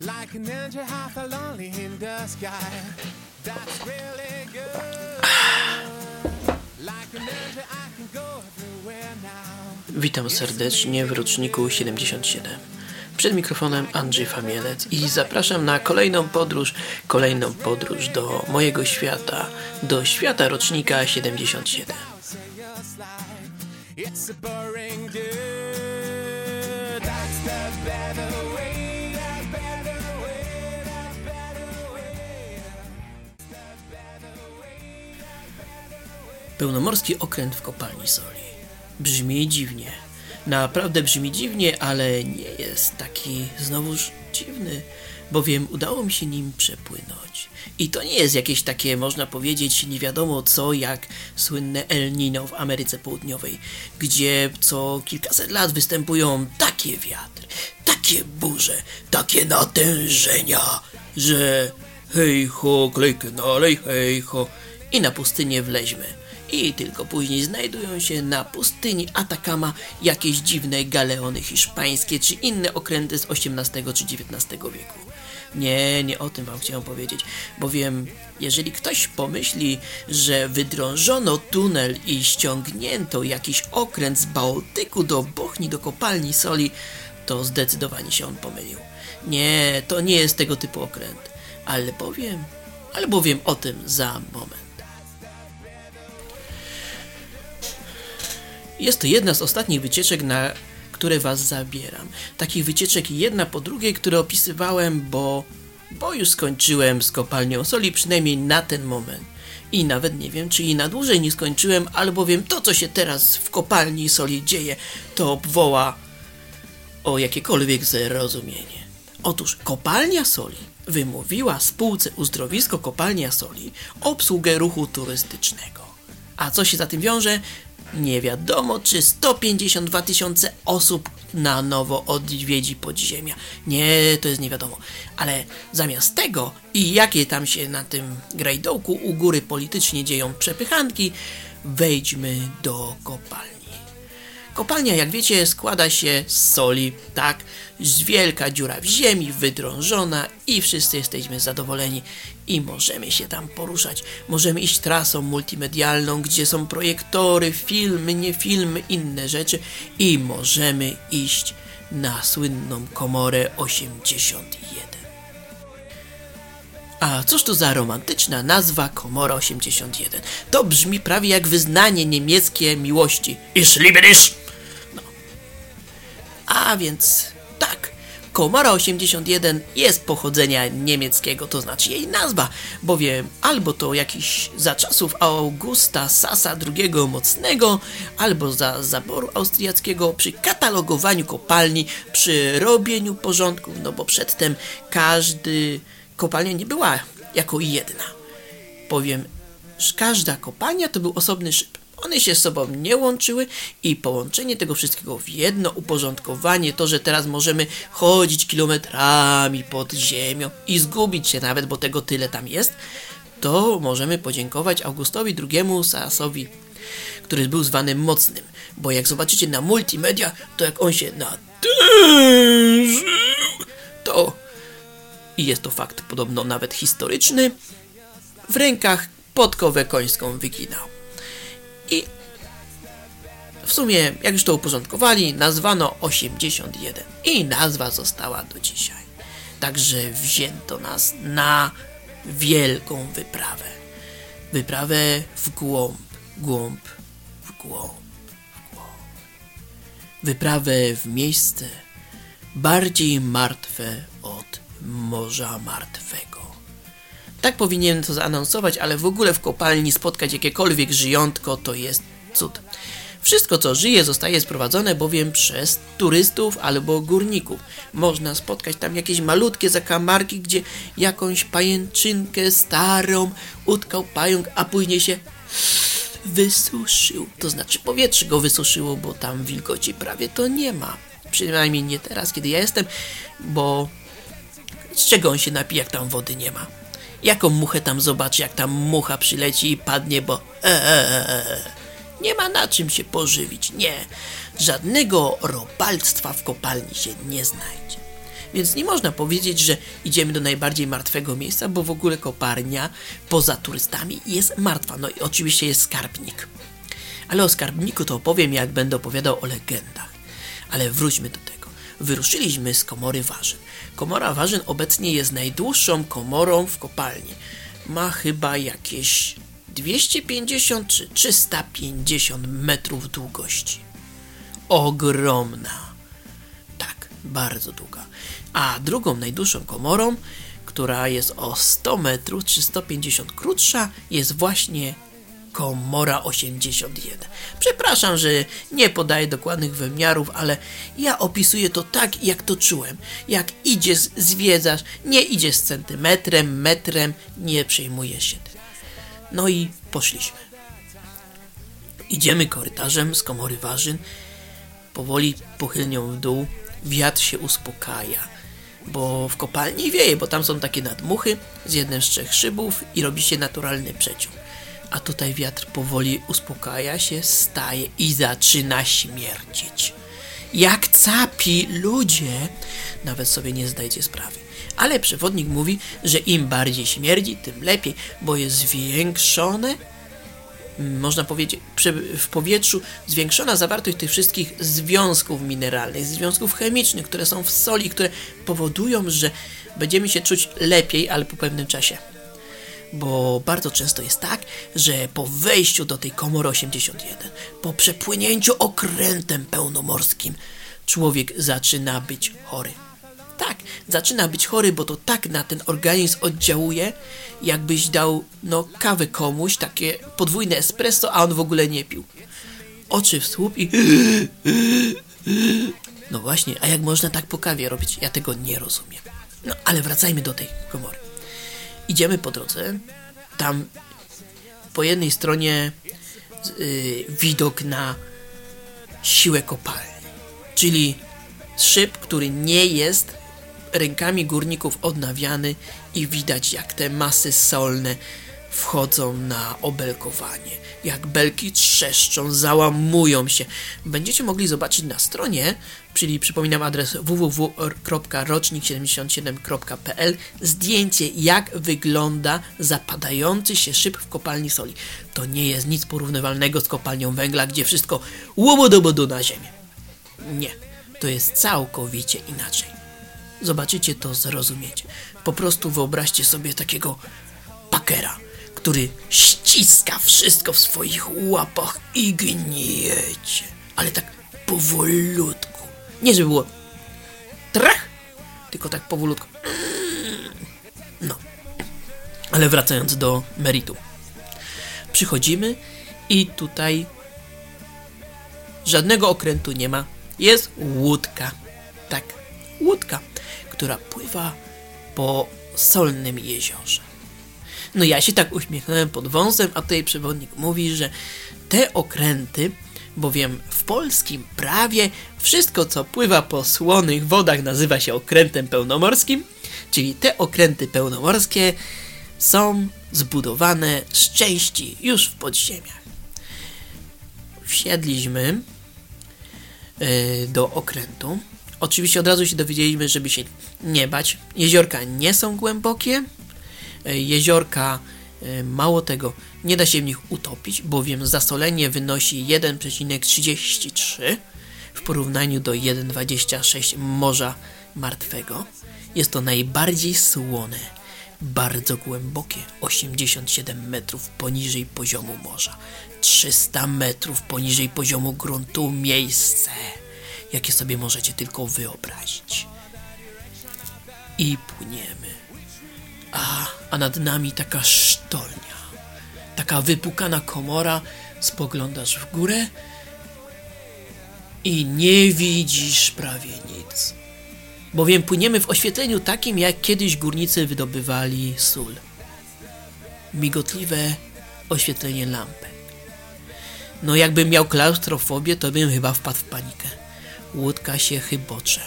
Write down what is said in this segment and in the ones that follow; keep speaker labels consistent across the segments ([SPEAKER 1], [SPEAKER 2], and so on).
[SPEAKER 1] Like a ninja half lonely in the sky. That's really good. Like a ninja I can go everywhere now.
[SPEAKER 2] Witam serdecznie w roczniku 77. Przed mikrofonem Andrzej Famielec i zapraszam na kolejną podróż, kolejną podróż do mojego świata, do świata rocznika 77. Pełnomorski okręt w kopalni soli. Brzmi dziwnie. Naprawdę brzmi dziwnie, ale nie jest taki znowuż dziwny, bowiem udało mi się nim przepłynąć. I to nie jest jakieś takie, można powiedzieć, nie wiadomo co, jak słynne El Nino w Ameryce Południowej, gdzie co kilkaset lat występują takie wiatry, takie burze, takie natężenia, że hej ho, klejkę nalej, hej ho i na pustynię wleźmy. I tylko później znajdują się na pustyni Atakama jakieś dziwne galeony hiszpańskie czy inne okręty z XVIII czy XIX wieku. Nie, nie o tym wam chciałem powiedzieć, bowiem jeżeli ktoś pomyśli, że wydrążono tunel i ściągnięto jakiś okręt z Bałtyku do Bochni, do kopalni soli, to zdecydowanie się on pomylił. Nie, to nie jest tego typu okręt, ale powiem, ale powiem o tym za moment. Jest to jedna z ostatnich wycieczek, na które Was zabieram. Takich wycieczek jedna po drugiej, które opisywałem, bo, bo już skończyłem z kopalnią soli, przynajmniej na ten moment. I nawet nie wiem, czy i na dłużej nie skończyłem, albowiem to, co się teraz w kopalni soli dzieje, to obwoła o jakiekolwiek zrozumienie. Otóż kopalnia soli wymówiła spółce Uzdrowisko Kopalnia Soli obsługę ruchu turystycznego. A co się za tym wiąże? Nie wiadomo, czy 152 tysiące osób na nowo odwiedzi podziemia. Nie, to jest nie wiadomo. Ale zamiast tego i jakie tam się na tym grajdołku u góry politycznie dzieją przepychanki, wejdźmy do kopalni. Kopalnia, jak wiecie, składa się z soli, tak? Wielka dziura w ziemi, wydrążona i wszyscy jesteśmy zadowoleni i możemy się tam poruszać. Możemy iść trasą multimedialną, gdzie są projektory, filmy, nie filmy, inne rzeczy i możemy iść na słynną komorę 81. A cóż to za romantyczna nazwa Komora 81? To brzmi prawie jak wyznanie niemieckie miłości. Ich liebe dich! A więc tak, Komora 81 jest pochodzenia niemieckiego, to znaczy jej nazwa, bowiem albo to jakiś za czasów Augusta Sasa II Mocnego, albo za zaboru austriackiego przy katalogowaniu kopalni, przy robieniu porządków, no bo przedtem każdy kopalnia nie była jako jedna. Powiem, każda kopalnia to był osobny szyb. One się z sobą nie łączyły i połączenie tego wszystkiego w jedno uporządkowanie, to, że teraz możemy chodzić kilometrami pod ziemią i zgubić się nawet, bo tego tyle tam jest, to możemy podziękować Augustowi II Sasowi, który był zwany Mocnym. Bo jak zobaczycie na multimedia, to jak on się natężył, to i jest to fakt podobno nawet historyczny, w rękach podkowę końską wyginał. I w sumie, jak już to uporządkowali, nazwano 81 i nazwa została do dzisiaj. Także wzięto nas na wielką wyprawę. Wyprawę w głąb, głąb, w głąb, w głąb. Wyprawę w miejsce bardziej martwe od Morza Martwego. Tak powinienem to zaanonsować, ale w ogóle w kopalni spotkać jakiekolwiek żyjątko to jest cud. Wszystko co żyje zostaje sprowadzone bowiem przez turystów albo górników. Można spotkać tam jakieś malutkie zakamarki, gdzie jakąś pajęczynkę starą utkał pająk, a później się wysuszył. To znaczy powietrze go wysuszyło, bo tam wilgoci prawie to nie ma. Przynajmniej nie teraz, kiedy ja jestem, bo z czego on się napije, jak tam wody nie ma? Jaką muchę tam zobaczy, jak tam mucha przyleci i padnie, bo eee, nie ma na czym się pożywić, nie. Żadnego robalstwa w kopalni się nie znajdzie. Więc nie można powiedzieć, że idziemy do najbardziej martwego miejsca, bo w ogóle koparnia poza turystami jest martwa. No i oczywiście jest skarbnik. Ale o skarbniku to opowiem, jak będę opowiadał o legendach. Ale wróćmy do tego. Wyruszyliśmy z komory Warzyn. Komora Warzyn obecnie jest najdłuższą komorą w kopalni. Ma chyba jakieś 250 czy 350 metrów długości. Ogromna. Tak, bardzo długa. A drugą najdłuższą komorą, która jest o 100 metrów czy 150 krótsza, jest właśnie Komora 81. Przepraszam, że nie podaję dokładnych wymiarów, ale ja opisuję to tak, jak to czułem. Jak idziesz, zwiedzasz, nie idziesz centymetrem, metrem, nie przejmujesz się tym. No i poszliśmy. Idziemy korytarzem z komory warzyn, powoli pochylnią w dół, wiatr się uspokaja, bo w kopalni wieje, bo tam są takie nadmuchy z jednym z trzech szybów i robi się naturalny przeciąg. A tutaj wiatr powoli uspokaja się, staje i zaczyna śmierdzieć. Jak capi ludzie, nawet sobie nie zdajcie sprawy. Ale przewodnik mówi, że im bardziej śmierdzi, tym lepiej, bo jest zwiększone, można powiedzieć, w powietrzu zwiększona zawartość tych wszystkich związków mineralnych, związków chemicznych, które są w soli, które powodują, że będziemy się czuć lepiej, ale po pewnym czasie bo bardzo często jest tak, że po wejściu do tej komory 81, po przepłynięciu okrętem pełnomorskim, człowiek zaczyna być chory. Tak, zaczyna być chory, bo to tak na ten organizm oddziałuje, jakbyś dał no kawę komuś, takie podwójne espresso, a on w ogóle nie pił. Oczy w słup i... No właśnie, a jak można tak po kawie robić? Ja tego nie rozumiem. No, ale wracajmy do tej komory. Idziemy po drodze. Tam po jednej stronie yy, widok na siłę kopalni, czyli szyb, który nie jest rękami górników odnawiany i widać jak te masy solne wchodzą na obelkowanie. Jak belki trzeszczą, załamują się. Będziecie mogli zobaczyć na stronie, czyli przypominam adres www.rocznik77.pl zdjęcie jak wygląda zapadający się szyb w kopalni soli. To nie jest nic porównywalnego z kopalnią węgla, gdzie wszystko łobodobodu na ziemię. Nie, to jest całkowicie inaczej. Zobaczycie to, zrozumiecie. Po prostu wyobraźcie sobie takiego pakera który ściska wszystko w swoich łapach i gniecie. Ale tak powolutku. Nie żeby było trach, tylko tak powolutku. No. Ale wracając do meritum. Przychodzimy i tutaj żadnego okrętu nie ma. Jest łódka. Tak, łódka, która pływa po solnym jeziorze. No ja się tak uśmiechnąłem pod wąsem, a tutaj przewodnik mówi, że te okręty, bowiem w polskim prawie wszystko co pływa po słonych wodach nazywa się okrętem pełnomorskim, czyli te okręty pełnomorskie są zbudowane z części już w podziemiach. Wsiedliśmy yy, do okrętu. Oczywiście od razu się dowiedzieliśmy, żeby się nie bać. Jeziorka nie są głębokie, jeziorka. E, mało tego, nie da się w nich utopić, bowiem zasolenie wynosi 1,33 w porównaniu do 1,26 Morza Martwego. Jest to najbardziej słone, bardzo głębokie, 87 metrów poniżej poziomu morza, 300 metrów poniżej poziomu gruntu miejsce, jakie sobie możecie tylko wyobrazić. I płyniemy a, a nad nami taka sztolnia, taka wypukana komora, spoglądasz w górę i nie widzisz prawie nic. Bowiem płyniemy w oświetleniu takim, jak kiedyś górnicy wydobywali sól. Migotliwe oświetlenie lampek. No jakbym miał klaustrofobię, to bym chyba wpadł w panikę. Łódka się chybocze.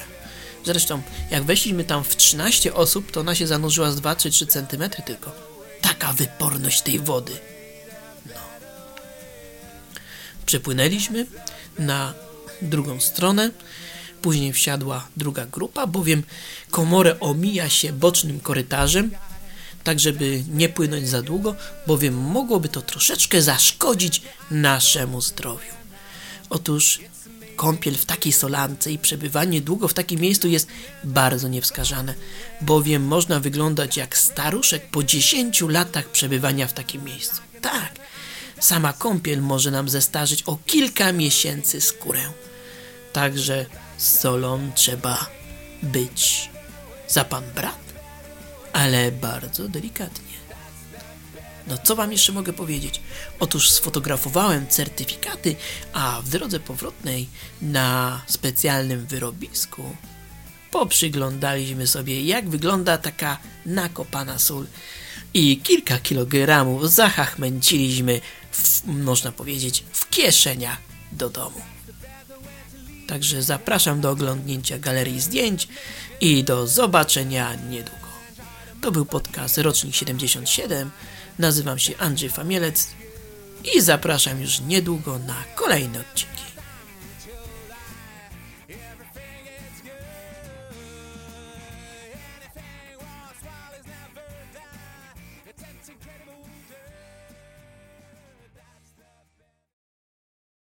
[SPEAKER 2] Zresztą, jak weszliśmy tam w 13 osób, to ona się zanurzyła z 2 czy 3 cm tylko. Taka wyporność tej wody. No. Przepłynęliśmy na drugą stronę. Później wsiadła druga grupa, bowiem komorę omija się bocznym korytarzem, tak żeby nie płynąć za długo, bowiem mogłoby to troszeczkę zaszkodzić naszemu zdrowiu. Otóż kąpiel w takiej solance i przebywanie długo w takim miejscu jest bardzo niewskazane, bowiem można wyglądać jak staruszek po 10 latach przebywania w takim miejscu. Tak, sama kąpiel może nam zestarzyć o kilka miesięcy skórę. Także z solą trzeba być za pan brat, ale bardzo delikatnie. No co wam jeszcze mogę powiedzieć? Otóż sfotografowałem certyfikaty, a w drodze powrotnej na specjalnym wyrobisku poprzyglądaliśmy sobie jak wygląda taka nakopana sól i kilka kilogramów zachachmęciliśmy, w, można powiedzieć, w kieszeniach do domu. Także zapraszam do oglądnięcia galerii zdjęć i do zobaczenia niedługo. To był podcast Rocznik 77. Nazywam się Andrzej Famielec i zapraszam już niedługo na kolejny odcinek.